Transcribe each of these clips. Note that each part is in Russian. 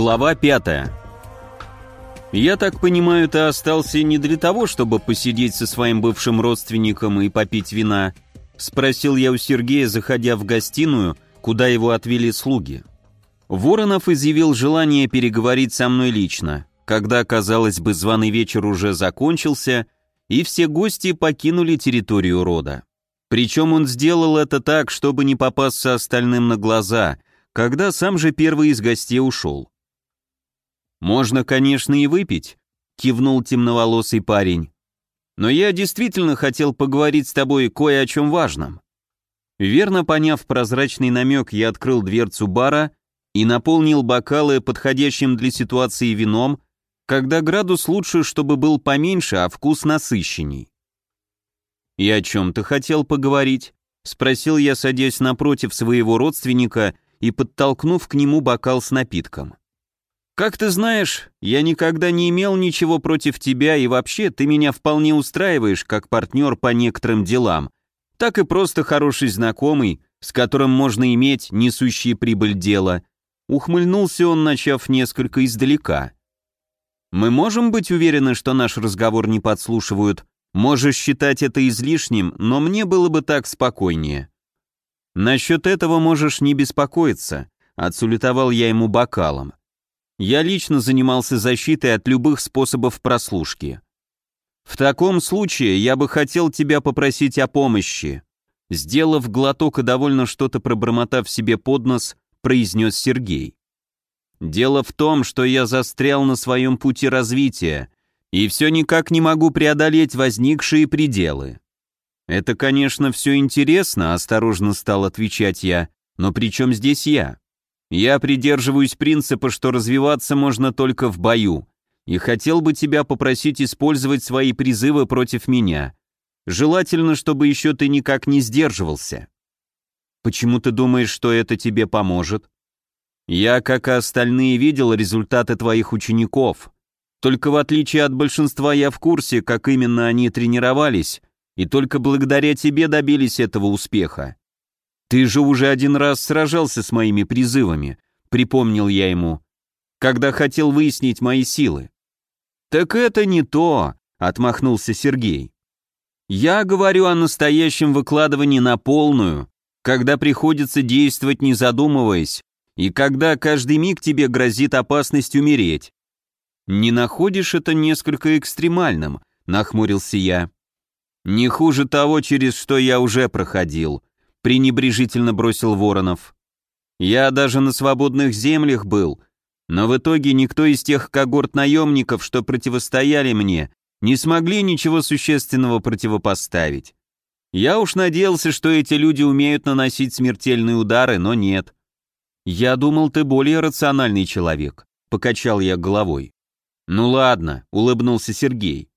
Глава 5 «Я так понимаю, ты остался не для того, чтобы посидеть со своим бывшим родственником и попить вина?» — спросил я у Сергея, заходя в гостиную, куда его отвели слуги. Воронов изъявил желание переговорить со мной лично, когда, казалось бы, званый вечер уже закончился, и все гости покинули территорию рода. Причем он сделал это так, чтобы не попасться остальным на глаза, когда сам же первый из гостей ушел. «Можно, конечно, и выпить», — кивнул темноволосый парень. «Но я действительно хотел поговорить с тобой кое о чем важном». Верно поняв прозрачный намек, я открыл дверцу бара и наполнил бокалы подходящим для ситуации вином, когда градус лучше, чтобы был поменьше, а вкус насыщенней. «И о чем ты хотел поговорить?» — спросил я, садясь напротив своего родственника и подтолкнув к нему бокал с напитком. «Как ты знаешь, я никогда не имел ничего против тебя, и вообще ты меня вполне устраиваешь как партнер по некоторым делам, так и просто хороший знакомый, с которым можно иметь несущий прибыль дело». Ухмыльнулся он, начав несколько издалека. «Мы можем быть уверены, что наш разговор не подслушивают? Можешь считать это излишним, но мне было бы так спокойнее». «Насчет этого можешь не беспокоиться», — отсулетовал я ему бокалом. Я лично занимался защитой от любых способов прослушки. В таком случае я бы хотел тебя попросить о помощи. Сделав глоток и довольно что-то пробормотав себе под нос, произнес Сергей. Дело в том, что я застрял на своем пути развития и все никак не могу преодолеть возникшие пределы. Это, конечно, все интересно, осторожно стал отвечать я, но при чем здесь я? Я придерживаюсь принципа, что развиваться можно только в бою, и хотел бы тебя попросить использовать свои призывы против меня. Желательно, чтобы еще ты никак не сдерживался. Почему ты думаешь, что это тебе поможет? Я, как и остальные, видел результаты твоих учеников. Только в отличие от большинства я в курсе, как именно они тренировались, и только благодаря тебе добились этого успеха. «Ты же уже один раз сражался с моими призывами», — припомнил я ему, «когда хотел выяснить мои силы». «Так это не то», — отмахнулся Сергей. «Я говорю о настоящем выкладывании на полную, когда приходится действовать не задумываясь, и когда каждый миг тебе грозит опасность умереть. Не находишь это несколько экстремальным?» — нахмурился я. «Не хуже того, через что я уже проходил», пренебрежительно бросил Воронов. Я даже на свободных землях был, но в итоге никто из тех когорт наемников, что противостояли мне, не смогли ничего существенного противопоставить. Я уж надеялся, что эти люди умеют наносить смертельные удары, но нет. Я думал, ты более рациональный человек, покачал я головой. Ну ладно, улыбнулся Сергей.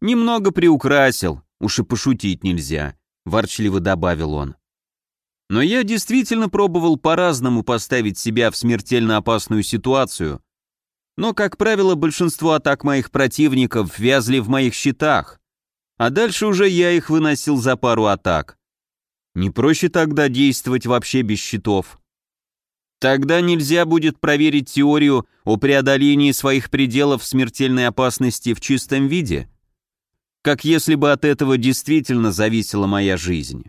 Немного приукрасил, уж и пошутить нельзя, ворчливо добавил он. Но я действительно пробовал по-разному поставить себя в смертельно опасную ситуацию. Но, как правило, большинство атак моих противников вязли в моих щитах, а дальше уже я их выносил за пару атак. Не проще тогда действовать вообще без щитов. Тогда нельзя будет проверить теорию о преодолении своих пределов смертельной опасности в чистом виде, как если бы от этого действительно зависела моя жизнь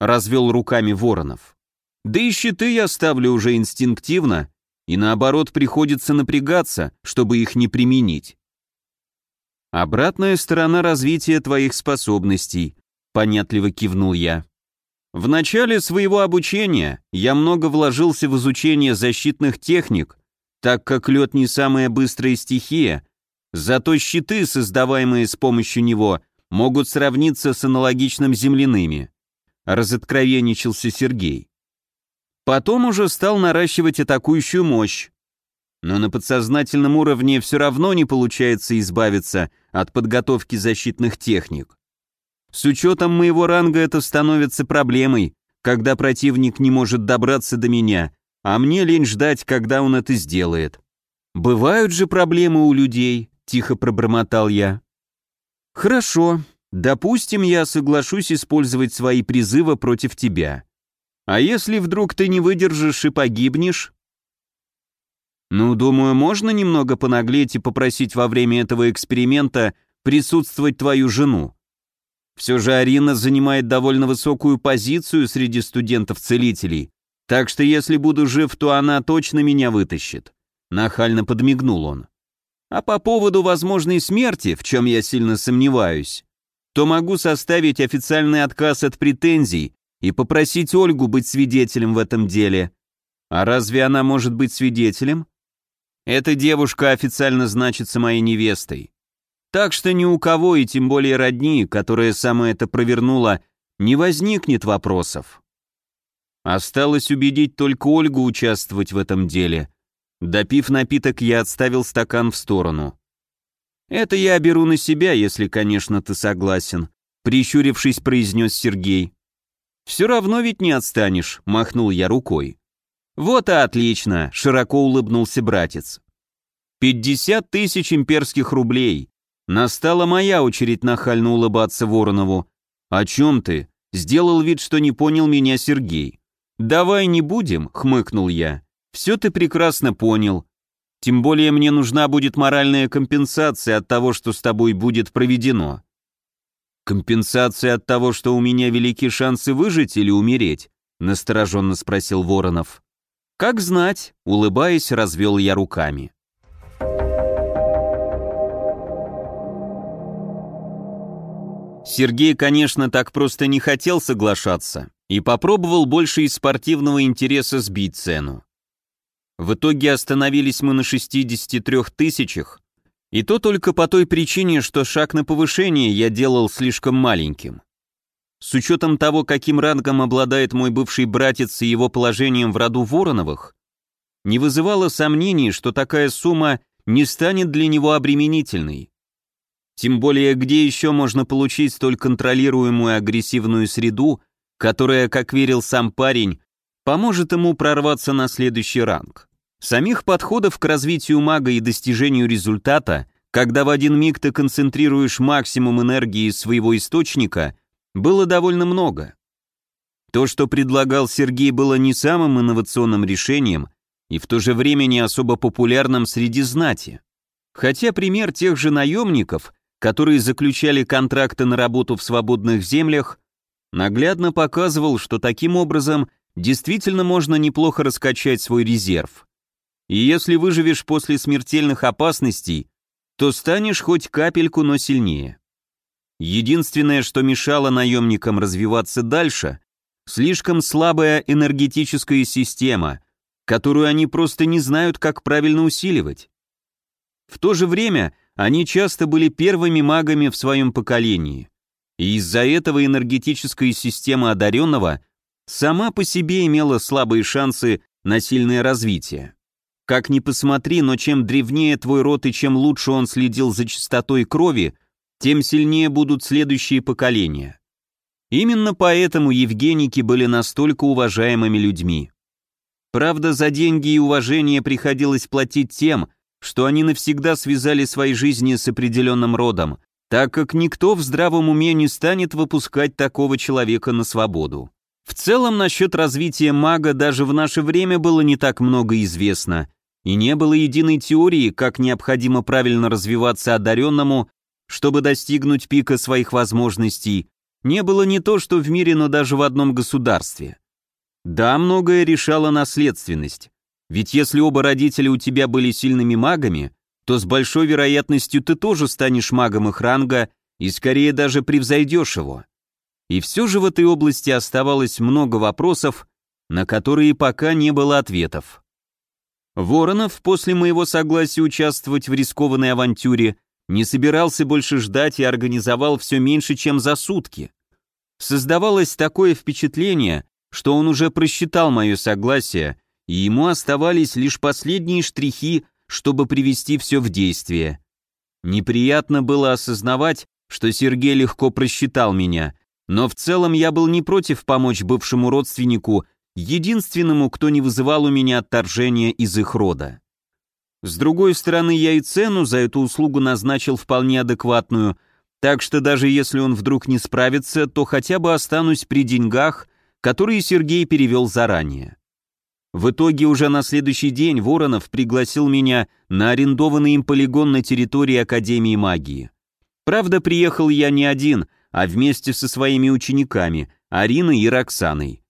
развел руками Воронов. Да и щиты я ставлю уже инстинктивно, и наоборот приходится напрягаться, чтобы их не применить. Обратная сторона развития твоих способностей, понятливо кивнул я. В начале своего обучения я много вложился в изучение защитных техник, так как лед не самая быстрая стихия, зато щиты, создаваемые с помощью него, могут сравниться с аналогичным земляными разоткровенничался Сергей. Потом уже стал наращивать атакующую мощь. Но на подсознательном уровне все равно не получается избавиться от подготовки защитных техник. С учетом моего ранга это становится проблемой, когда противник не может добраться до меня, а мне лень ждать, когда он это сделает. Бывают же проблемы у людей, тихо пробормотал я. Хорошо, Допустим, я соглашусь использовать свои призывы против тебя. А если вдруг ты не выдержишь и погибнешь? Ну, думаю, можно немного понаглеть и попросить во время этого эксперимента присутствовать твою жену. Все же Арина занимает довольно высокую позицию среди студентов-целителей, так что если буду жив, то она точно меня вытащит. Нахально подмигнул он. А по поводу возможной смерти, в чем я сильно сомневаюсь, то могу составить официальный отказ от претензий и попросить Ольгу быть свидетелем в этом деле. А разве она может быть свидетелем? Эта девушка официально значится моей невестой. Так что ни у кого, и тем более родни, которая сама это провернула, не возникнет вопросов. Осталось убедить только Ольгу участвовать в этом деле. Допив напиток, я отставил стакан в сторону. «Это я беру на себя, если, конечно, ты согласен», прищурившись, произнес Сергей. «Все равно ведь не отстанешь», — махнул я рукой. «Вот и отлично», — широко улыбнулся братец. «Пятьдесят тысяч имперских рублей. Настала моя очередь нахально улыбаться Воронову. «О чем ты?» — сделал вид, что не понял меня Сергей. «Давай не будем», — хмыкнул я. «Все ты прекрасно понял. Тем более мне нужна будет моральная компенсация от того, что с тобой будет проведено». «Компенсация от того, что у меня велики шансы выжить или умереть?» — настороженно спросил Воронов. «Как знать», — улыбаясь, развел я руками. Сергей, конечно, так просто не хотел соглашаться и попробовал больше из спортивного интереса сбить цену. В итоге остановились мы на 63 тысячах, и то только по той причине, что шаг на повышение я делал слишком маленьким. С учетом того, каким рангом обладает мой бывший братец и его положением в роду Вороновых, не вызывало сомнений, что такая сумма не станет для него обременительной. Тем более, где еще можно получить столь контролируемую агрессивную среду, которая, как верил сам парень, поможет ему прорваться на следующий ранг. Самих подходов к развитию мага и достижению результата, когда в один миг ты концентрируешь максимум энергии своего источника, было довольно много. То, что предлагал Сергей, было не самым инновационным решением и в то же время не особо популярным среди знати. Хотя пример тех же наемников которые заключали контракты на работу в свободных землях, наглядно показывал, что таким образом действительно можно неплохо раскачать свой резерв. И если выживешь после смертельных опасностей, то станешь хоть капельку, но сильнее. Единственное, что мешало наемникам развиваться дальше, слишком слабая энергетическая система, которую они просто не знают, как правильно усиливать. В то же время они часто были первыми магами в своем поколении. И из-за этого энергетическая система одаренного сама по себе имела слабые шансы на сильное развитие. Как ни посмотри, но чем древнее твой род и чем лучше он следил за чистотой крови, тем сильнее будут следующие поколения. Именно поэтому евгеники были настолько уважаемыми людьми. Правда, за деньги и уважение приходилось платить тем, что они навсегда связали свои жизни с определенным родом, так как никто в здравом уме не станет выпускать такого человека на свободу. В целом насчет развития мага даже в наше время было не так много известно, и не было единой теории, как необходимо правильно развиваться одаренному, чтобы достигнуть пика своих возможностей, не было не то что в мире, но даже в одном государстве. Да, многое решала наследственность, ведь если оба родителя у тебя были сильными магами, то с большой вероятностью ты тоже станешь магом их ранга и скорее даже превзойдешь его. И все же в этой области оставалось много вопросов, на которые пока не было ответов. Воронов после моего согласия участвовать в рискованной авантюре не собирался больше ждать и организовал все меньше, чем за сутки. Создавалось такое впечатление, что он уже просчитал мое согласие и ему оставались лишь последние штрихи, чтобы привести все в действие. Неприятно было осознавать, что Сергей легко просчитал меня, но в целом я был не против помочь бывшему родственнику, единственному, кто не вызывал у меня отторжения из их рода. С другой стороны, я и цену за эту услугу назначил вполне адекватную, так что даже если он вдруг не справится, то хотя бы останусь при деньгах, которые Сергей перевел заранее. В итоге уже на следующий день Воронов пригласил меня на арендованный им полигон на территории Академии магии. Правда, приехал я не один, а вместе со своими учениками, Ариной и Роксаной.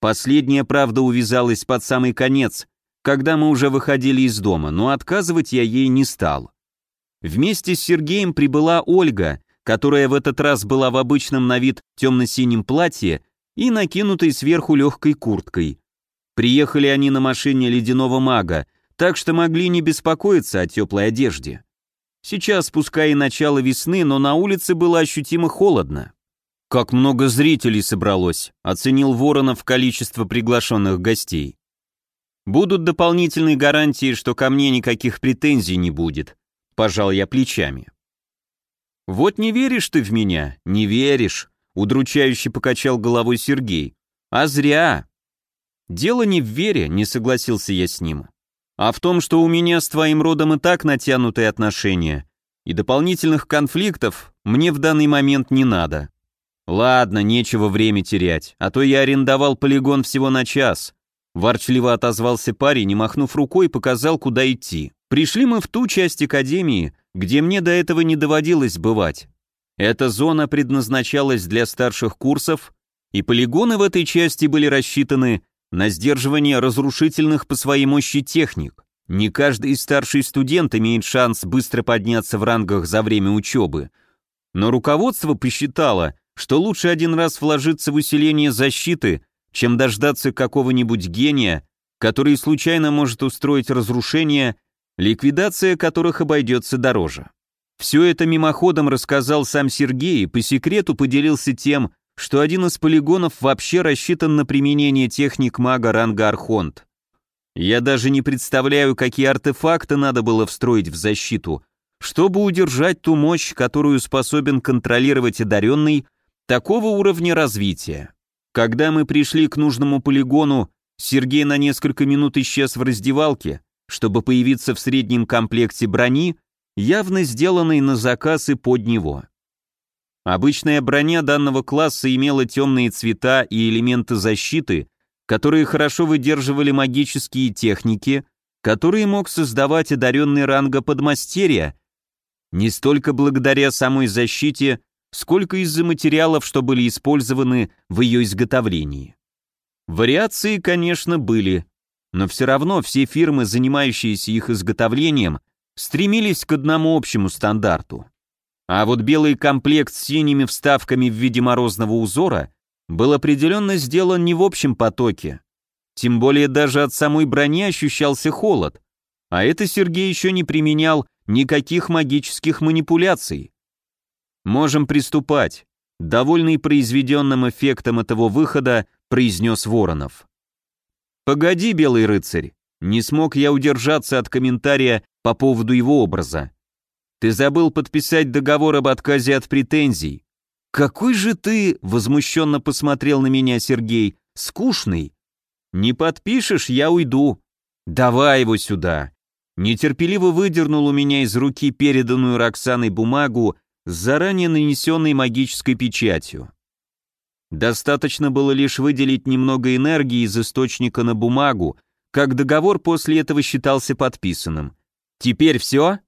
Последняя, правда, увязалась под самый конец, когда мы уже выходили из дома, но отказывать я ей не стал. Вместе с Сергеем прибыла Ольга, которая в этот раз была в обычном на вид темно-синем платье и накинутой сверху легкой курткой. Приехали они на машине ледяного мага, так что могли не беспокоиться о теплой одежде. Сейчас, пускай и начало весны, но на улице было ощутимо холодно. «Как много зрителей собралось», — оценил Воронов количество приглашенных гостей. «Будут дополнительные гарантии, что ко мне никаких претензий не будет», — пожал я плечами. «Вот не веришь ты в меня, не веришь», — удручающе покачал головой Сергей. «А зря. «Дело не в вере», — не согласился я с ним, «а в том, что у меня с твоим родом и так натянутые отношения, и дополнительных конфликтов мне в данный момент не надо. Ладно, нечего время терять, а то я арендовал полигон всего на час». Ворчливо отозвался парень и, махнув рукой, показал, куда идти. Пришли мы в ту часть академии, где мне до этого не доводилось бывать. Эта зона предназначалась для старших курсов, и полигоны в этой части были рассчитаны на сдерживание разрушительных по своей мощи техник. Не каждый старший студент имеет шанс быстро подняться в рангах за время учебы. Но руководство посчитало, что лучше один раз вложиться в усиление защиты, чем дождаться какого-нибудь гения, который случайно может устроить разрушение, ликвидация которых обойдется дороже. Все это мимоходом рассказал сам Сергей и по секрету поделился тем, что один из полигонов вообще рассчитан на применение техник мага ранга Архонт. Я даже не представляю, какие артефакты надо было встроить в защиту, чтобы удержать ту мощь, которую способен контролировать одаренный такого уровня развития. Когда мы пришли к нужному полигону, Сергей на несколько минут исчез в раздевалке, чтобы появиться в среднем комплекте брони, явно сделанной на заказ и под него. Обычная броня данного класса имела темные цвета и элементы защиты, которые хорошо выдерживали магические техники, которые мог создавать одаренный ранга подмастерья, не столько благодаря самой защите, сколько из-за материалов, что были использованы в ее изготовлении. Вариации, конечно, были, но все равно все фирмы, занимающиеся их изготовлением, стремились к одному общему стандарту. А вот белый комплект с синими вставками в виде морозного узора был определенно сделан не в общем потоке. Тем более даже от самой брони ощущался холод. А это Сергей еще не применял никаких магических манипуляций. «Можем приступать», — довольный произведенным эффектом этого выхода, произнес Воронов. «Погоди, белый рыцарь», не смог я удержаться от комментария по поводу его образа. Ты забыл подписать договор об отказе от претензий. Какой же ты, возмущенно посмотрел на меня Сергей, скучный. Не подпишешь, я уйду. Давай его сюда. Нетерпеливо выдернул у меня из руки переданную Роксаной бумагу с заранее нанесенной магической печатью. Достаточно было лишь выделить немного энергии из источника на бумагу, как договор после этого считался подписанным. Теперь все?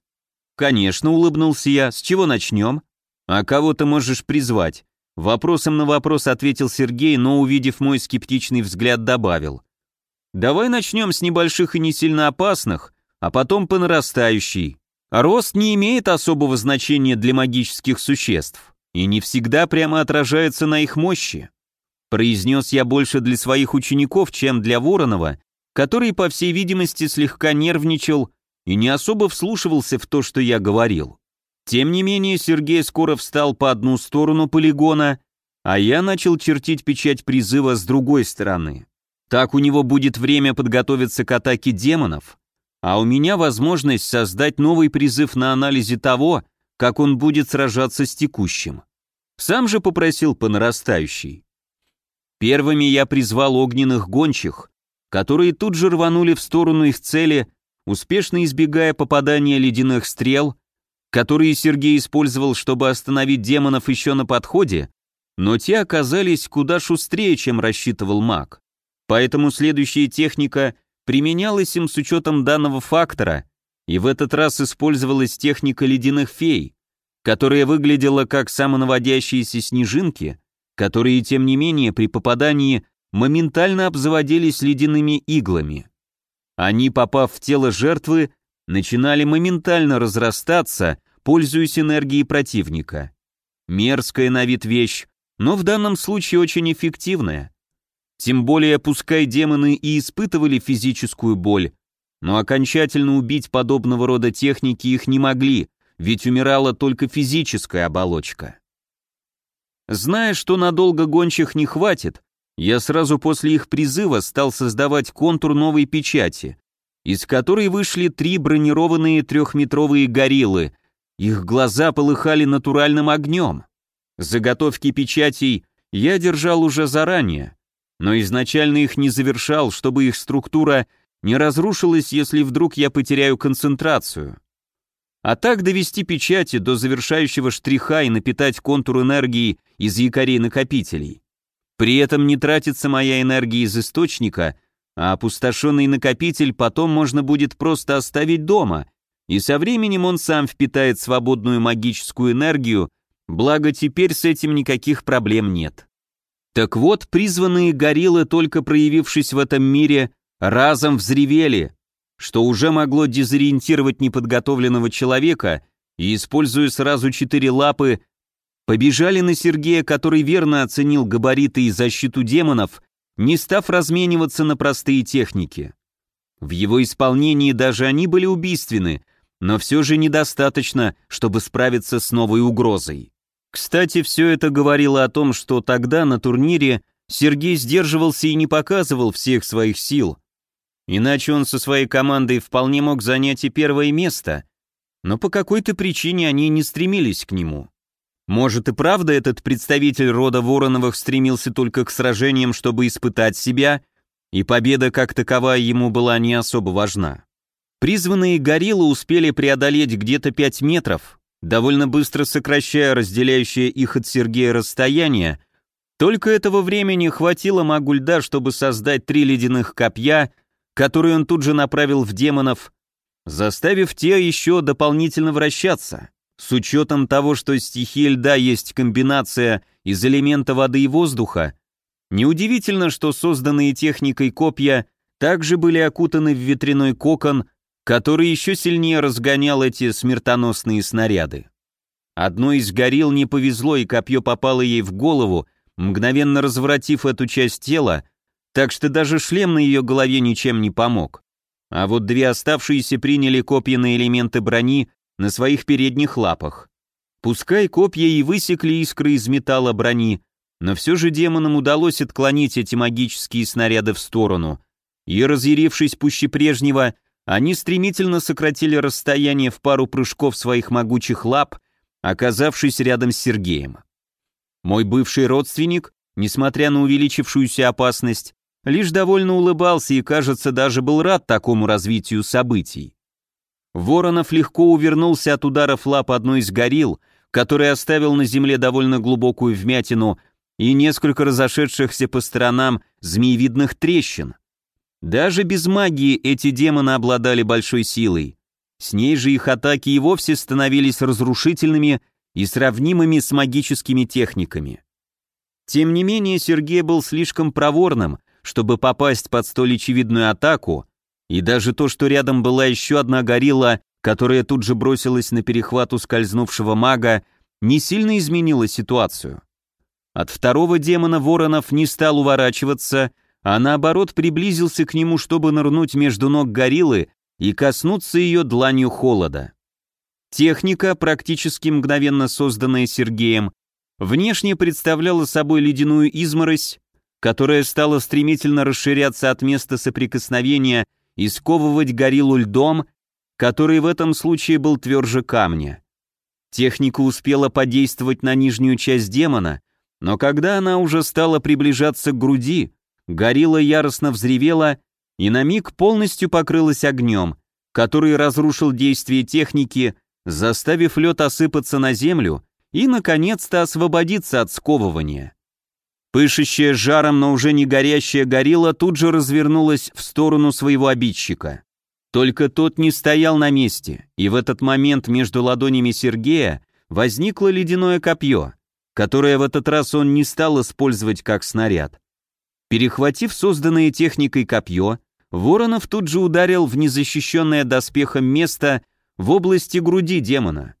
«Конечно», — улыбнулся я. «С чего начнем?» «А кого ты можешь призвать?» Вопросом на вопрос ответил Сергей, но, увидев мой скептичный взгляд, добавил. «Давай начнем с небольших и не сильно опасных, а потом по нарастающей. Рост не имеет особого значения для магических существ и не всегда прямо отражается на их мощи. Произнес я больше для своих учеников, чем для Воронова, который, по всей видимости, слегка нервничал и не особо вслушивался в то, что я говорил. Тем не менее, Сергей скоро встал по одну сторону полигона, а я начал чертить печать призыва с другой стороны. Так у него будет время подготовиться к атаке демонов, а у меня возможность создать новый призыв на анализе того, как он будет сражаться с текущим. Сам же попросил по нарастающей. Первыми я призвал огненных гончих, которые тут же рванули в сторону их цели, успешно избегая попадания ледяных стрел, которые Сергей использовал, чтобы остановить демонов еще на подходе, но те оказались куда шустрее, чем рассчитывал маг. Поэтому следующая техника применялось им с учетом данного фактора, и в этот раз использовалась техника ледяных фей, которая выглядела как самонаводящиеся снежинки, которые, тем не менее, при попадании моментально обзаводились ледяными иглами. Они, попав в тело жертвы, начинали моментально разрастаться, пользуясь энергией противника. Мерзкая на вид вещь, но в данном случае очень эффективная. Тем более, пускай демоны и испытывали физическую боль, но окончательно убить подобного рода техники их не могли, ведь умирала только физическая оболочка. Зная, что надолго гончих не хватит, я сразу после их призыва стал создавать контур новой печати, из которой вышли три бронированные трехметровые гориллы. Их глаза полыхали натуральным огнем. Заготовки печатей я держал уже заранее, но изначально их не завершал, чтобы их структура не разрушилась, если вдруг я потеряю концентрацию. А так довести печати до завершающего штриха и напитать контур энергии из якорей-накопителей. При этом не тратится моя энергия из источника, а опустошенный накопитель потом можно будет просто оставить дома, и со временем он сам впитает свободную магическую энергию, благо теперь с этим никаких проблем нет. Так вот, призванные гориллы, только проявившись в этом мире, разом взревели, что уже могло дезориентировать неподготовленного человека, и, используя сразу четыре лапы, побежали на Сергея, который верно оценил габариты и защиту демонов, не став размениваться на простые техники. В его исполнении даже они были убийственны, но все же недостаточно, чтобы справиться с новой угрозой. Кстати, все это говорило о том, что тогда на турнире Сергей сдерживался и не показывал всех своих сил, Иначе он со своей командой вполне мог занять и первое место, но по какой-то причине они не стремились к нему. Может и правда этот представитель рода Вороновых стремился только к сражениям, чтобы испытать себя, и победа как таковая ему была не особо важна. Призванные гориллы успели преодолеть где-то 5 метров, довольно быстро сокращая разделяющее их от Сергея расстояние, только этого времени хватило магу льда, чтобы создать три ледяных копья который он тут же направил в демонов, заставив те еще дополнительно вращаться. С учетом того, что стихия льда есть комбинация из элемента воды и воздуха, неудивительно, что созданные техникой копья также были окутаны в ветряной кокон, который еще сильнее разгонял эти смертоносные снаряды. Одной из горил не повезло, и копье попало ей в голову, мгновенно развратив эту часть тела, так что даже шлем на ее голове ничем не помог. А вот две оставшиеся приняли копья на элементы брони на своих передних лапах. Пускай копья и высекли искры из металла брони, но все же демонам удалось отклонить эти магические снаряды в сторону, и, разъярившись пуще прежнего, они стремительно сократили расстояние в пару прыжков своих могучих лап, оказавшись рядом с Сергеем. Мой бывший родственник, несмотря на увеличившуюся опасность, лишь довольно улыбался и, кажется, даже был рад такому развитию событий. Воронов легко увернулся от ударов лап одной из горил, который оставил на земле довольно глубокую вмятину и несколько разошедшихся по сторонам змеевидных трещин. Даже без магии эти демоны обладали большой силой. С ней же их атаки и вовсе становились разрушительными и сравнимыми с магическими техниками. Тем не менее, Сергей был слишком проворным, чтобы попасть под столь очевидную атаку, и даже то, что рядом была еще одна горилла, которая тут же бросилась на перехват ускользнувшего мага, не сильно изменило ситуацию. От второго демона Воронов не стал уворачиваться, а наоборот приблизился к нему, чтобы нырнуть между ног гориллы и коснуться ее дланью холода. Техника, практически мгновенно созданная Сергеем, внешне представляла собой ледяную изморозь, которая стала стремительно расширяться от места соприкосновения и сковывать гориллу льдом, который в этом случае был тверже камня. Техника успела подействовать на нижнюю часть демона, но когда она уже стала приближаться к груди, горилла яростно взревела и на миг полностью покрылась огнем, который разрушил действие техники, заставив лед осыпаться на землю и, наконец-то, освободиться от сковывания. Пышущая жаром, но уже не горящая горилла тут же развернулась в сторону своего обидчика. Только тот не стоял на месте, и в этот момент между ладонями Сергея возникло ледяное копье, которое в этот раз он не стал использовать как снаряд. Перехватив созданное техникой копье, Воронов тут же ударил в незащищенное доспехом место в области груди демона.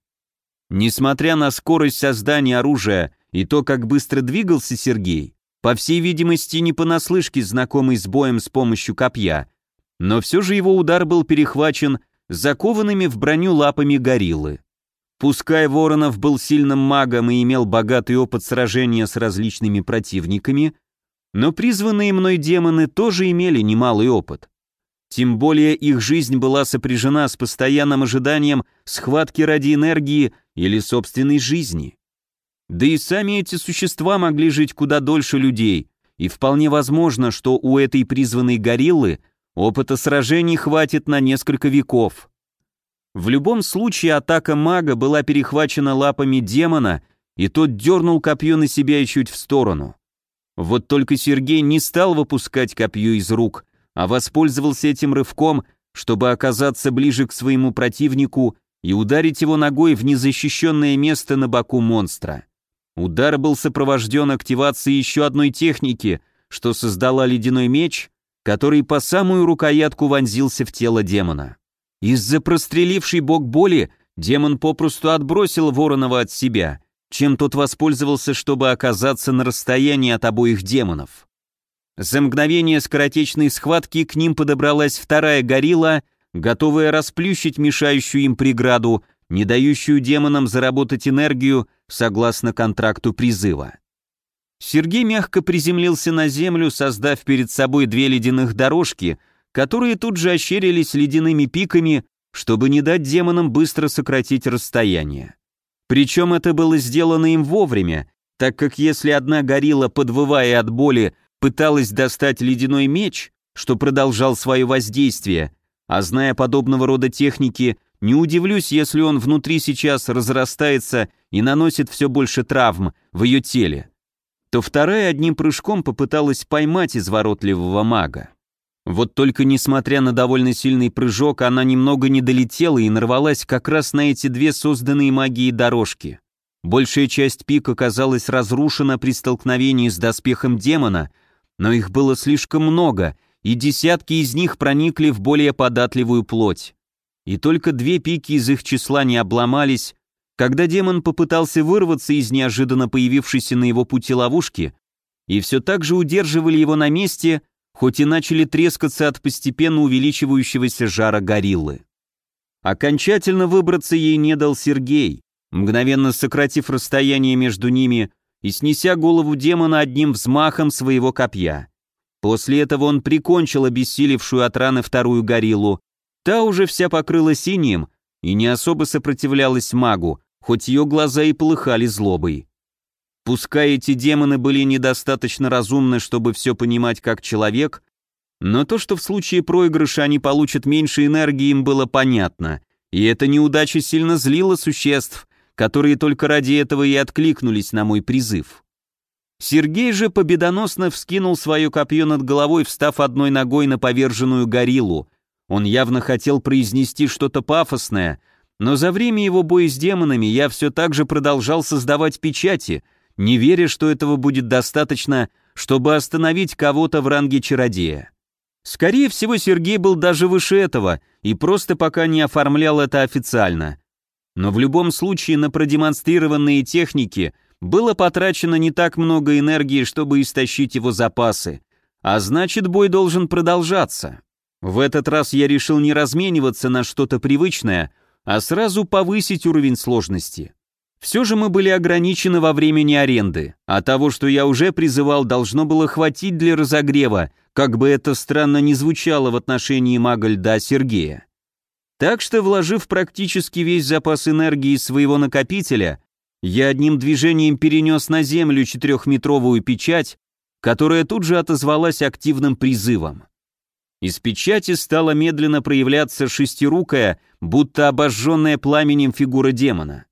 Несмотря на скорость создания оружия и то, как быстро двигался Сергей, по всей видимости, не понаслышке знакомый с боем с помощью копья, но все же его удар был перехвачен закованными в броню лапами гориллы. Пускай Воронов был сильным магом и имел богатый опыт сражения с различными противниками, но призванные мной демоны тоже имели немалый опыт. Тем более их жизнь была сопряжена с постоянным ожиданием схватки ради энергии или собственной жизни. Да и сами эти существа могли жить куда дольше людей, и вполне возможно, что у этой призванной гориллы опыта сражений хватит на несколько веков. В любом случае атака мага была перехвачена лапами демона, и тот дернул копье на себя чуть в сторону. Вот только Сергей не стал выпускать копье из рук, а воспользовался этим рывком, чтобы оказаться ближе к своему противнику и ударить его ногой в незащищенное место на боку монстра. Удар был сопровожден активацией еще одной техники, что создала ледяной меч, который по самую рукоятку вонзился в тело демона. Из-за прострелившей бок боли демон попросту отбросил Воронова от себя, чем тот воспользовался, чтобы оказаться на расстоянии от обоих демонов. За мгновение скоротечной схватки к ним подобралась вторая горилла, готовая расплющить мешающую им преграду, не дающую демонам заработать энергию согласно контракту призыва. Сергей мягко приземлился на землю, создав перед собой две ледяных дорожки, которые тут же ощерились ледяными пиками, чтобы не дать демонам быстро сократить расстояние. Причем это было сделано им вовремя, так как если одна горилла, подвывая от боли, пыталась достать ледяной меч, что продолжал свое воздействие, а зная подобного рода техники, не удивлюсь, если он внутри сейчас разрастается и наносит все больше травм в ее теле, то вторая одним прыжком попыталась поймать изворотливого мага. Вот только несмотря на довольно сильный прыжок, она немного не долетела и нарвалась как раз на эти две созданные магией дорожки. Большая часть пик оказалась разрушена при столкновении с доспехом демона, но их было слишком много, и десятки из них проникли в более податливую плоть. И только две пики из их числа не обломались, когда демон попытался вырваться из неожиданно появившейся на его пути ловушки, и все так же удерживали его на месте, хоть и начали трескаться от постепенно увеличивающегося жара гориллы. Окончательно выбраться ей не дал Сергей, мгновенно сократив расстояние между ними и снеся голову демона одним взмахом своего копья. После этого он прикончил обессилевшую от раны вторую гориллу. Та уже вся покрыла синим и не особо сопротивлялась магу, хоть ее глаза и полыхали злобой. Пускай эти демоны были недостаточно разумны, чтобы все понимать как человек, но то, что в случае проигрыша они получат меньше энергии, им было понятно, и эта неудача сильно злила существ, которые только ради этого и откликнулись на мой призыв. Сергей же победоносно вскинул свое копье над головой, встав одной ногой на поверженную гориллу. Он явно хотел произнести что-то пафосное, но за время его боя с демонами я все так же продолжал создавать печати, не веря, что этого будет достаточно, чтобы остановить кого-то в ранге чародея. Скорее всего, Сергей был даже выше этого и просто пока не оформлял это официально. Но в любом случае на продемонстрированные техники было потрачено не так много энергии, чтобы истощить его запасы, а значит бой должен продолжаться. В этот раз я решил не размениваться на что-то привычное, а сразу повысить уровень сложности. Все же мы были ограничены во времени аренды, а того, что я уже призывал, должно было хватить для разогрева, как бы это странно ни звучало в отношении мага льда Сергея. Так что, вложив практически весь запас энергии своего накопителя, я одним движением перенес на землю четырехметровую печать, которая тут же отозвалась активным призывом. Из печати стала медленно проявляться шестирукая, будто обожженная пламенем фигура демона.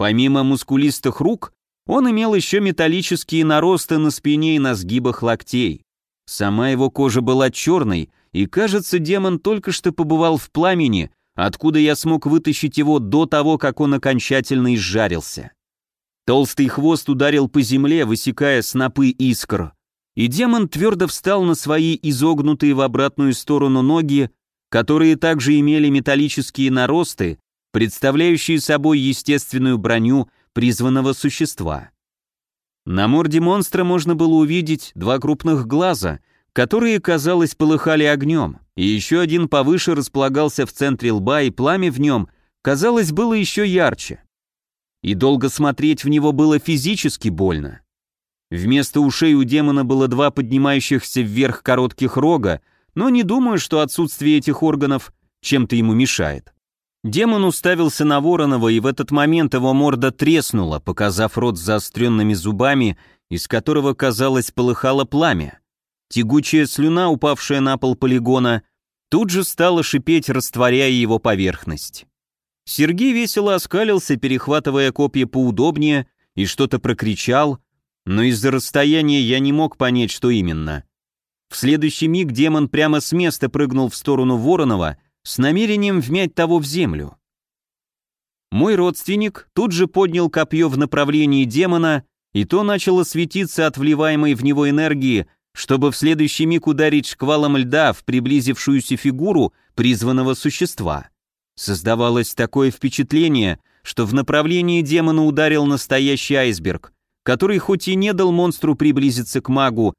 Помимо мускулистых рук, Он имел еще металлические наросты на спине и на сгибах локтей. Сама его кожа была черной, и, кажется, демон только что побывал в пламени, откуда я смог вытащить его до того, как он окончательно изжарился. Толстый хвост ударил по земле, высекая снопы искр, и демон твердо встал на свои изогнутые в обратную сторону ноги, которые также имели металлические наросты, представляющие собой естественную броню призванного существа. На морде монстра можно было увидеть два крупных глаза, которые, казалось, полыхали огнем, и еще один повыше располагался в центре лба, и пламя в нем, казалось, было еще ярче. И долго смотреть в него было физически больно. Вместо ушей у демона было два поднимающихся вверх коротких рога, но не думаю, что отсутствие этих органов чем-то ему мешает. Демон уставился на Воронова, и в этот момент его морда треснула, показав рот с заостренными зубами, из которого, казалось, полыхало пламя. Тягучая слюна, упавшая на пол полигона, тут же стала шипеть, растворяя его поверхность. Сергей весело оскалился, перехватывая копья поудобнее, и что-то прокричал, но из-за расстояния я не мог понять, что именно. В следующий миг демон прямо с места прыгнул в сторону Воронова с намерением вмять того в землю. Мой родственник тут же поднял копье в направлении демона, и то начало светиться от вливаемой в него энергии, чтобы в следующий миг ударить шквалом льда в приблизившуюся фигуру призванного существа. Создавалось такое впечатление, что в направлении демона ударил настоящий айсберг, который хоть и не дал монстру приблизиться к магу,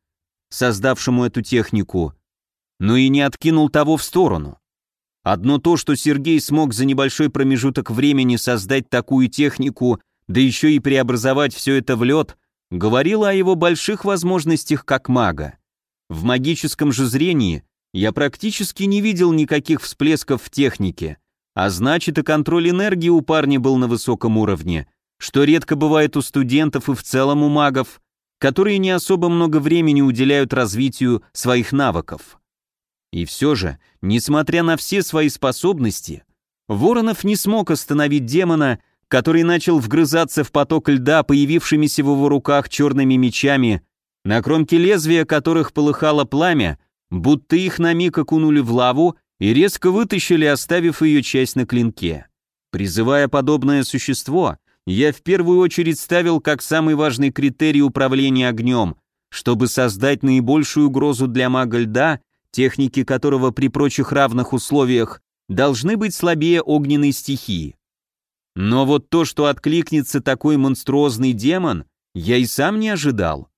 создавшему эту технику, но и не откинул того в сторону. Одно то, что Сергей смог за небольшой промежуток времени создать такую технику, да еще и преобразовать все это в лед, говорило о его больших возможностях как мага. В магическом же зрении я практически не видел никаких всплесков в технике, а значит и контроль энергии у парня был на высоком уровне, что редко бывает у студентов и в целом у магов, которые не особо много времени уделяют развитию своих навыков. И все же, несмотря на все свои способности, Воронов не смог остановить демона, который начал вгрызаться в поток льда, появившимися в его руках черными мечами, на кромке лезвия которых полыхало пламя, будто их на миг окунули в лаву и резко вытащили, оставив ее часть на клинке. Призывая подобное существо, я в первую очередь ставил как самый важный критерий управления огнем, чтобы создать наибольшую угрозу для мага льда техники которого при прочих равных условиях должны быть слабее огненной стихии. Но вот то, что откликнется такой монструозный демон, я и сам не ожидал.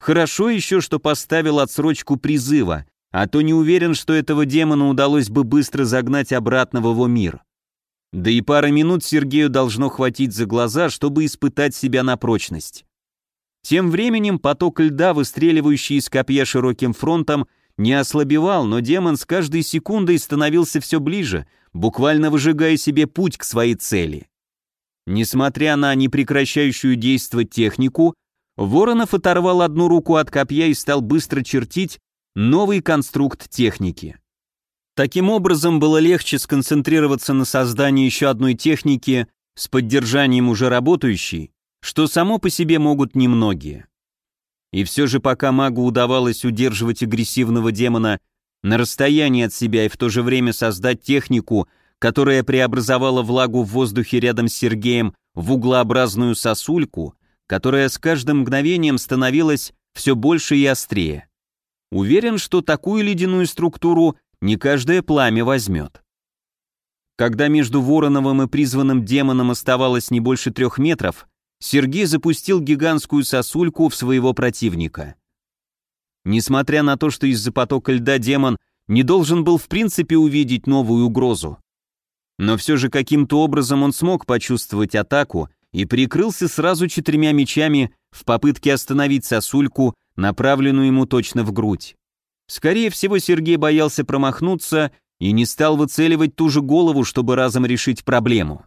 Хорошо еще, что поставил отсрочку призыва, а то не уверен, что этого демона удалось бы быстро загнать обратно в его мир. Да и пара минут Сергею должно хватить за глаза, чтобы испытать себя на прочность. Тем временем поток льда, выстреливающий из копья широким фронтом, не ослабевал, но демон с каждой секундой становился все ближе, буквально выжигая себе путь к своей цели. Несмотря на непрекращающую действовать технику, Воронов оторвал одну руку от копья и стал быстро чертить новый конструкт техники. Таким образом, было легче сконцентрироваться на создании еще одной техники с поддержанием уже работающей, что само по себе могут немногие. И все же пока магу удавалось удерживать агрессивного демона на расстоянии от себя и в то же время создать технику, которая преобразовала влагу в воздухе рядом с Сергеем в углообразную сосульку, которая с каждым мгновением становилась все больше и острее. Уверен, что такую ледяную структуру не каждое пламя возьмет. Когда между Вороновым и призванным демоном оставалось не больше трех метров, Сергей запустил гигантскую сосульку в своего противника. Несмотря на то, что из-за потока льда демон не должен был в принципе увидеть новую угрозу. Но все же каким-то образом он смог почувствовать атаку и прикрылся сразу четырьмя мечами в попытке остановить сосульку, направленную ему точно в грудь. Скорее всего, Сергей боялся промахнуться и не стал выцеливать ту же голову, чтобы разом решить проблему.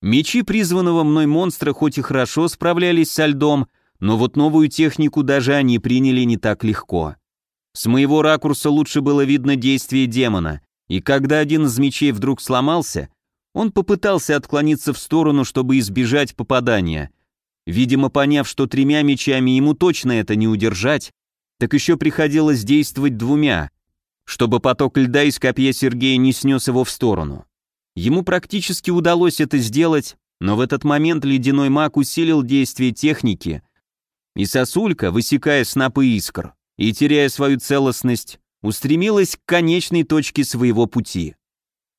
Мечи призванного мной монстра хоть и хорошо справлялись со льдом, но вот новую технику даже они приняли не так легко. С моего ракурса лучше было видно действие демона, и когда один из мечей вдруг сломался, он попытался отклониться в сторону, чтобы избежать попадания, видимо, поняв, что тремя мечами ему точно это не удержать, так еще приходилось действовать двумя, чтобы поток льда из копья Сергея не снес его в сторону. Ему практически удалось это сделать, но в этот момент ледяной маг усилил действие техники, и сосулька, высекая снопы искр и теряя свою целостность, устремилась к конечной точке своего пути.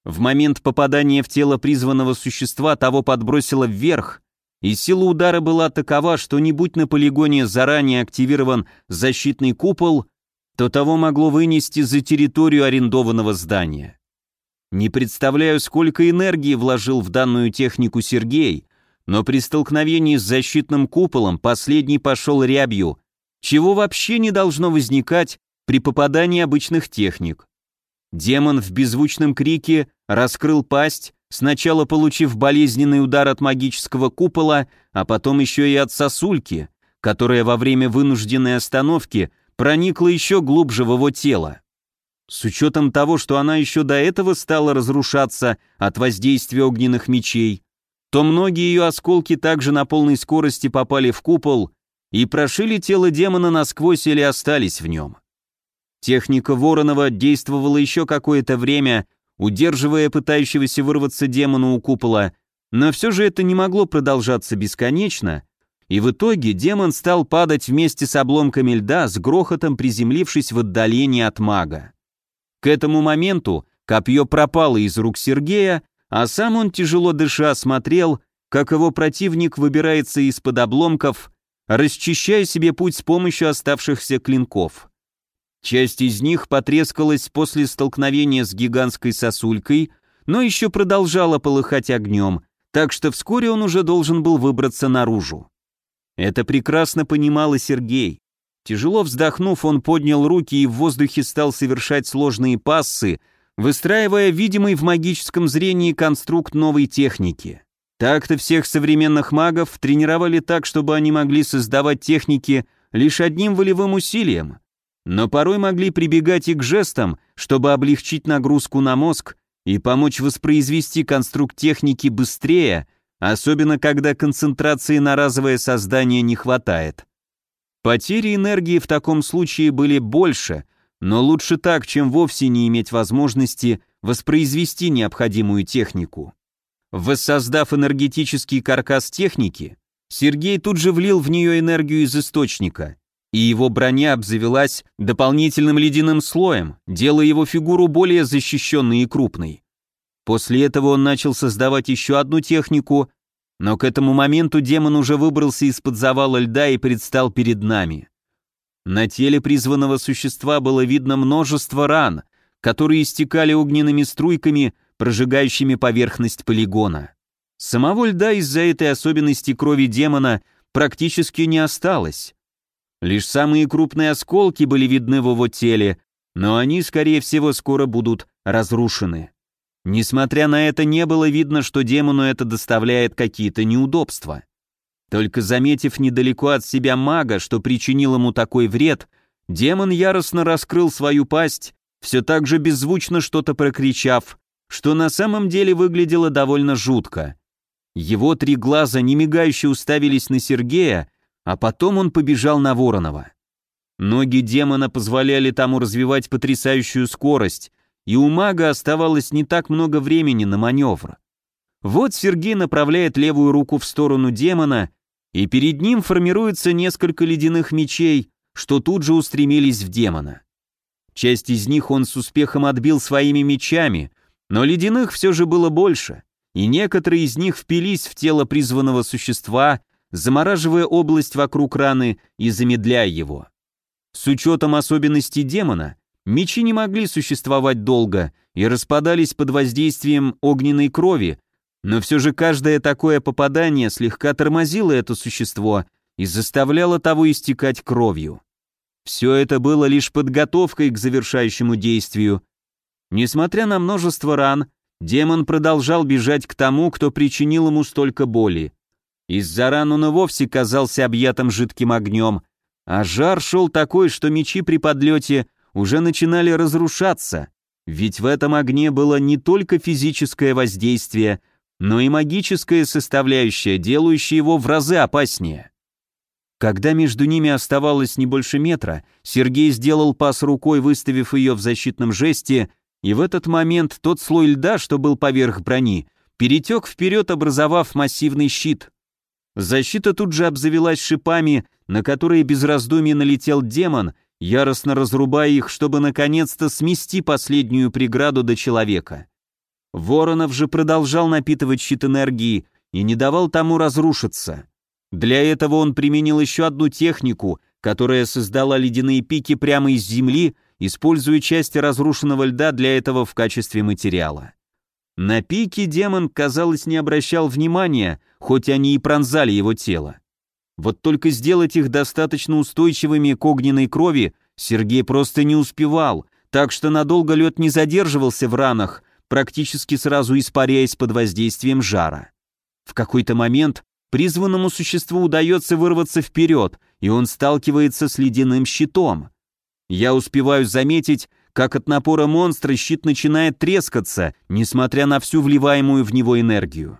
В момент попадания в тело призванного существа того подбросило вверх, и сила удара была такова, что не будь на полигоне заранее активирован защитный купол, то того могло вынести за территорию арендованного здания. Не представляю, сколько энергии вложил в данную технику Сергей, но при столкновении с защитным куполом последний пошел рябью, чего вообще не должно возникать при попадании обычных техник. Демон в беззвучном крике раскрыл пасть, сначала получив болезненный удар от магического купола, а потом еще и от сосульки, которая во время вынужденной остановки проникла еще глубже в его тело. С учетом того, что она еще до этого стала разрушаться от воздействия огненных мечей, то многие ее осколки также на полной скорости попали в купол и прошили тело демона насквозь или остались в нем. Техника Воронова действовала еще какое-то время, удерживая пытающегося вырваться демона у купола, но все же это не могло продолжаться бесконечно, и в итоге демон стал падать вместе с обломками льда, с грохотом приземлившись в отдалении от мага. К этому моменту копье пропало из рук Сергея, а сам он, тяжело дыша, смотрел, как его противник выбирается из-под обломков, расчищая себе путь с помощью оставшихся клинков. Часть из них потрескалась после столкновения с гигантской сосулькой, но еще продолжала полыхать огнем, так что вскоре он уже должен был выбраться наружу. Это прекрасно понимал и Сергей. Тяжело вздохнув, он поднял руки и в воздухе стал совершать сложные пассы, выстраивая видимый в магическом зрении конструкт новой техники. Так-то всех современных магов тренировали так, чтобы они могли создавать техники лишь одним волевым усилием, но порой могли прибегать и к жестам, чтобы облегчить нагрузку на мозг и помочь воспроизвести конструкт техники быстрее, особенно когда концентрации на разовое создание не хватает. Потери энергии в таком случае были больше – но лучше так, чем вовсе не иметь возможности воспроизвести необходимую технику. Воссоздав энергетический каркас техники, Сергей тут же влил в нее энергию из источника, и его броня обзавелась дополнительным ледяным слоем, делая его фигуру более защищенной и крупной. После этого он начал создавать еще одну технику, но к этому моменту демон уже выбрался из-под завала льда и предстал перед нами. На теле призванного существа было видно множество ран, которые истекали огненными струйками, прожигающими поверхность полигона. Самого льда из-за этой особенности крови демона практически не осталось. Лишь самые крупные осколки были видны в его теле, но они, скорее всего, скоро будут разрушены. Несмотря на это, не было видно, что демону это доставляет какие-то неудобства. Только заметив недалеко от себя мага, что причинил ему такой вред, демон яростно раскрыл свою пасть, все так же беззвучно что-то прокричав, что на самом деле выглядело довольно жутко. Его три глаза немигающе уставились на Сергея, а потом он побежал на Воронова. Ноги демона позволяли тому развивать потрясающую скорость, и у мага оставалось не так много времени на маневр. Вот Сергей направляет левую руку в сторону демона, и перед ним формируется несколько ледяных мечей, что тут же устремились в демона. Часть из них он с успехом отбил своими мечами, но ледяных все же было больше, и некоторые из них впились в тело призванного существа, замораживая область вокруг раны и замедляя его. С учетом особенностей демона, мечи не могли существовать долго и распадались под воздействием огненной крови, но все же каждое такое попадание слегка тормозило это существо и заставляло того истекать кровью. Все это было лишь подготовкой к завершающему действию. Несмотря на множество ран, демон продолжал бежать к тому, кто причинил ему столько боли. Из-за ран он и вовсе казался объятым жидким огнем, а жар шел такой, что мечи при подлете уже начинали разрушаться, ведь в этом огне было не только физическое воздействие, но и магическая составляющая, делающая его в разы опаснее. Когда между ними оставалось не больше метра, Сергей сделал пас рукой, выставив ее в защитном жесте, и в этот момент тот слой льда, что был поверх брони, перетек вперед, образовав массивный щит. Защита тут же обзавелась шипами, на которые без раздумий налетел демон, яростно разрубая их, чтобы наконец-то смести последнюю преграду до человека. Воронов же продолжал напитывать щит энергии и не давал тому разрушиться. Для этого он применил еще одну технику, которая создала ледяные пики прямо из земли, используя части разрушенного льда для этого в качестве материала. На пики демон, казалось, не обращал внимания, хоть они и пронзали его тело. Вот только сделать их достаточно устойчивыми к огненной крови Сергей просто не успевал, так что надолго лед не задерживался в ранах, практически сразу испаряясь под воздействием жара. В какой-то момент призванному существу удается вырваться вперед, и он сталкивается с ледяным щитом. Я успеваю заметить, как от напора монстра щит начинает трескаться, несмотря на всю вливаемую в него энергию.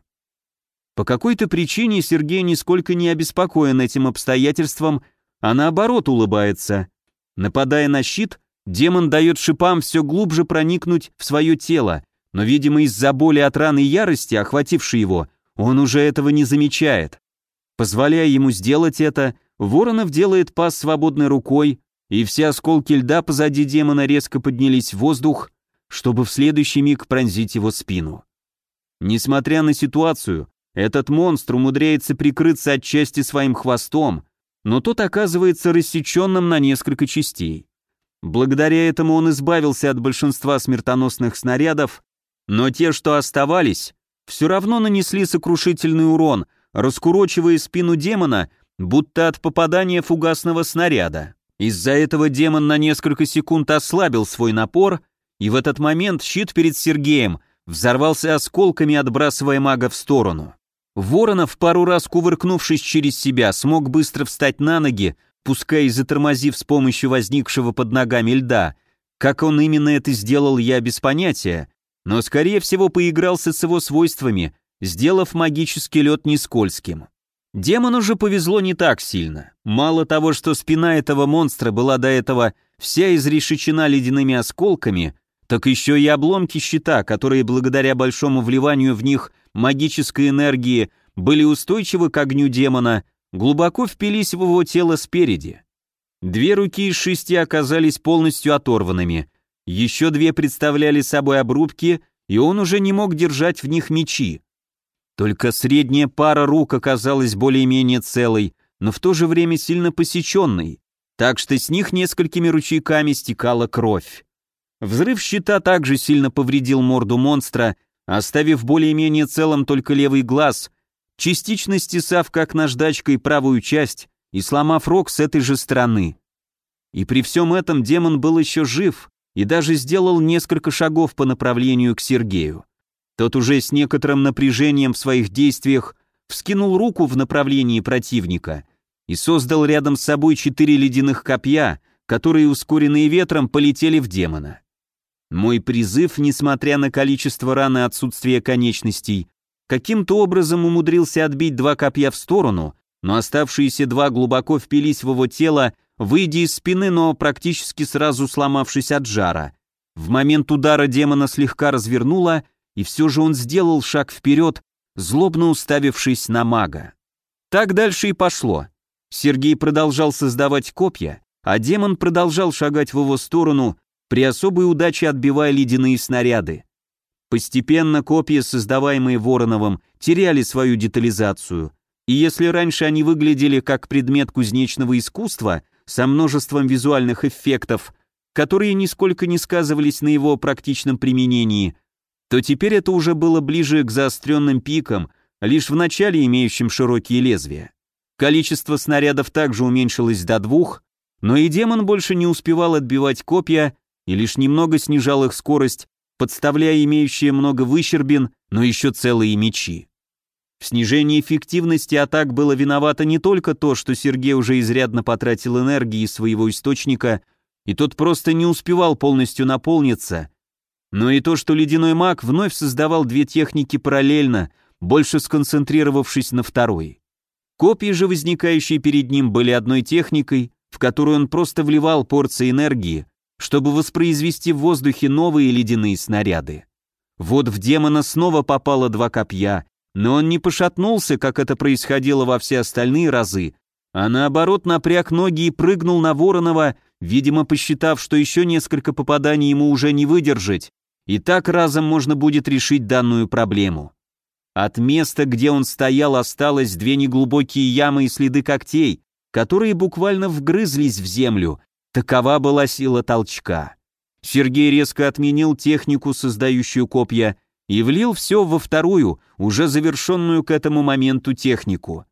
По какой-то причине Сергей нисколько не обеспокоен этим обстоятельством, а наоборот улыбается. Нападая на щит, демон дает шипам все глубже проникнуть в свое тело, но, видимо, из-за боли от раны и ярости, охватившей его, он уже этого не замечает. Позволяя ему сделать это, Воронов делает пас свободной рукой, и все осколки льда позади демона резко поднялись в воздух, чтобы в следующий миг пронзить его спину. Несмотря на ситуацию, этот монстр умудряется прикрыться отчасти своим хвостом, но тот оказывается рассеченным на несколько частей. Благодаря этому он избавился от большинства смертоносных снарядов но те, что оставались, все равно нанесли сокрушительный урон, раскурочивая спину демона, будто от попадания фугасного снаряда. Из-за этого демон на несколько секунд ослабил свой напор, и в этот момент щит перед Сергеем взорвался осколками, отбрасывая мага в сторону. Воронов, пару раз кувыркнувшись через себя, смог быстро встать на ноги, пускай и затормозив с помощью возникшего под ногами льда. Как он именно это сделал, я без понятия, но, скорее всего, поигрался с его свойствами, сделав магический лед не скользким. Демону же повезло не так сильно. Мало того, что спина этого монстра была до этого вся изрешечена ледяными осколками, так еще и обломки щита, которые благодаря большому вливанию в них магической энергии были устойчивы к огню демона, глубоко впились в его тело спереди. Две руки из шести оказались полностью оторванными, еще две представляли собой обрубки, и он уже не мог держать в них мечи. Только средняя пара рук оказалась более-менее целой, но в то же время сильно посеченной, так что с них несколькими ручейками стекала кровь. Взрыв щита также сильно повредил морду монстра, оставив более-менее целым только левый глаз, частично стесав как наждачкой правую часть и сломав рог с этой же стороны. И при всем этом демон был еще жив, и даже сделал несколько шагов по направлению к Сергею. Тот уже с некоторым напряжением в своих действиях вскинул руку в направлении противника и создал рядом с собой четыре ледяных копья, которые, ускоренные ветром, полетели в демона. Мой призыв, несмотря на количество раны и отсутствие конечностей, каким-то образом умудрился отбить два копья в сторону, но оставшиеся два глубоко впились в его тело, выйдя из спины, но практически сразу сломавшись от жара. В момент удара демона слегка развернуло, и все же он сделал шаг вперед, злобно уставившись на мага. Так дальше и пошло. Сергей продолжал создавать копья, а демон продолжал шагать в его сторону, при особой удаче отбивая ледяные снаряды. Постепенно копья, создаваемые Вороновым, теряли свою детализацию, и если раньше они выглядели как предмет кузнечного искусства, со множеством визуальных эффектов, которые нисколько не сказывались на его практичном применении, то теперь это уже было ближе к заостренным пикам, лишь в начале имеющим широкие лезвия. Количество снарядов также уменьшилось до двух, но и демон больше не успевал отбивать копья и лишь немного снижал их скорость, подставляя имеющие много выщербин, но еще целые мечи. В снижении эффективности атак было виновато не только то, что Сергей уже изрядно потратил энергии своего источника, и тот просто не успевал полностью наполниться, но и то, что ледяной маг вновь создавал две техники параллельно, больше сконцентрировавшись на второй. Копии же, возникающие перед ним, были одной техникой, в которую он просто вливал порции энергии, чтобы воспроизвести в воздухе новые ледяные снаряды. Вот в демона снова попало два копья, но он не пошатнулся, как это происходило во все остальные разы, а наоборот напряг ноги и прыгнул на Воронова, видимо, посчитав, что еще несколько попаданий ему уже не выдержать, и так разом можно будет решить данную проблему. От места, где он стоял, осталось две неглубокие ямы и следы когтей, которые буквально вгрызлись в землю. Такова была сила толчка. Сергей резко отменил технику, создающую копья, и влил все во вторую, уже завершенную к этому моменту технику.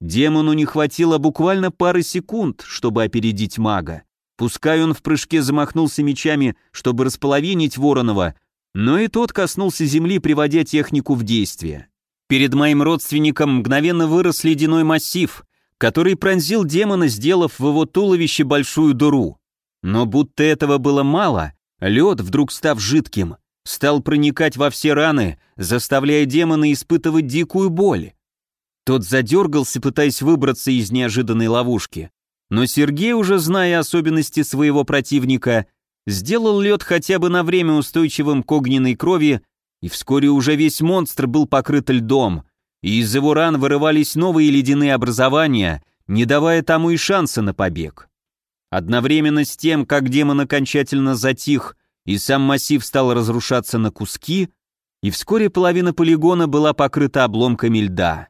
Демону не хватило буквально пары секунд, чтобы опередить мага. Пускай он в прыжке замахнулся мечами, чтобы располовинить Воронова, но и тот коснулся земли, приводя технику в действие. Перед моим родственником мгновенно вырос ледяной массив, который пронзил демона, сделав в его туловище большую дыру. Но будто этого было мало, лед, вдруг став жидким, стал проникать во все раны, заставляя демона испытывать дикую боль. Тот задергался, пытаясь выбраться из неожиданной ловушки. Но Сергей, уже зная особенности своего противника, сделал лед хотя бы на время устойчивым к огненной крови, и вскоре уже весь монстр был покрыт льдом, и из его ран вырывались новые ледяные образования, не давая тому и шанса на побег. Одновременно с тем, как демон окончательно затих и сам массив стал разрушаться на куски, и вскоре половина полигона была покрыта обломками льда.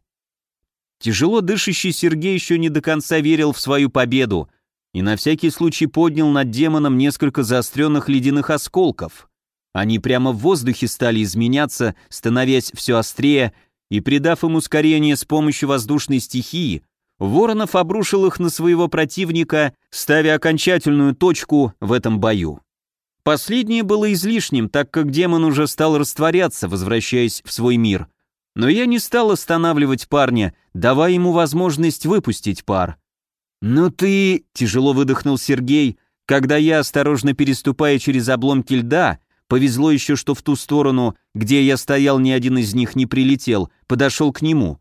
Тяжело дышащий Сергей еще не до конца верил в свою победу и на всякий случай поднял над демоном несколько заостренных ледяных осколков. Они прямо в воздухе стали изменяться, становясь все острее, и придав им ускорение с помощью воздушной стихии, Воронов обрушил их на своего противника, ставя окончательную точку в этом бою. Последнее было излишним, так как демон уже стал растворяться, возвращаясь в свой мир. Но я не стал останавливать парня, давая ему возможность выпустить пар. «Ну ты...» — тяжело выдохнул Сергей, когда я, осторожно переступая через обломки льда, повезло еще, что в ту сторону, где я стоял, ни один из них не прилетел, подошел к нему.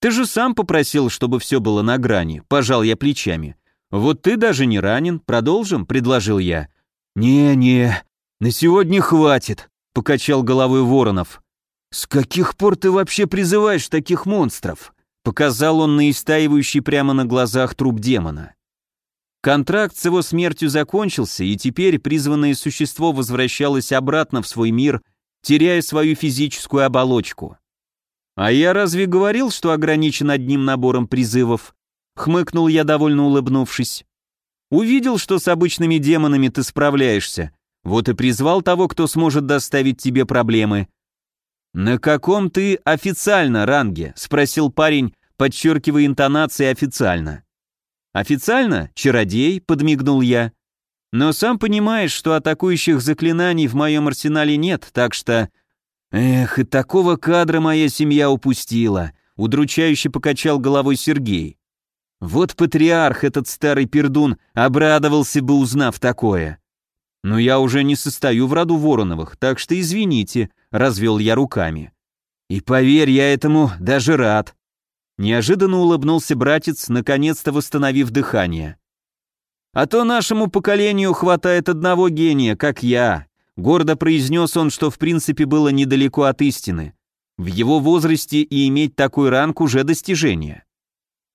Ты же сам попросил, чтобы все было на грани, пожал я плечами. Вот ты даже не ранен, продолжим, предложил я. Не-не, на сегодня хватит, покачал головой Воронов. С каких пор ты вообще призываешь таких монстров? Показал он на истаивающий прямо на глазах труп демона. Контракт с его смертью закончился, и теперь призванное существо возвращалось обратно в свой мир, теряя свою физическую оболочку. «А я разве говорил, что ограничен одним набором призывов?» Хмыкнул я, довольно улыбнувшись. «Увидел, что с обычными демонами ты справляешься. Вот и призвал того, кто сможет доставить тебе проблемы». «На каком ты официально ранге?» — спросил парень, подчеркивая интонации официально. «Официально? Чародей?» — подмигнул я. «Но сам понимаешь, что атакующих заклинаний в моем арсенале нет, так что «Эх, и такого кадра моя семья упустила», — удручающе покачал головой Сергей. «Вот патриарх, этот старый пердун, обрадовался бы, узнав такое». «Но я уже не состою в роду Вороновых, так что извините», — развел я руками. «И поверь, я этому даже рад». Неожиданно улыбнулся братец, наконец-то восстановив дыхание. «А то нашему поколению хватает одного гения, как я, Гордо произнес он, что в принципе было недалеко от истины. В его возрасте и иметь такой ранг уже достижение.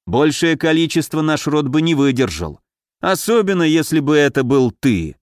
Большее количество наш род бы не выдержал. Особенно, если бы это был ты.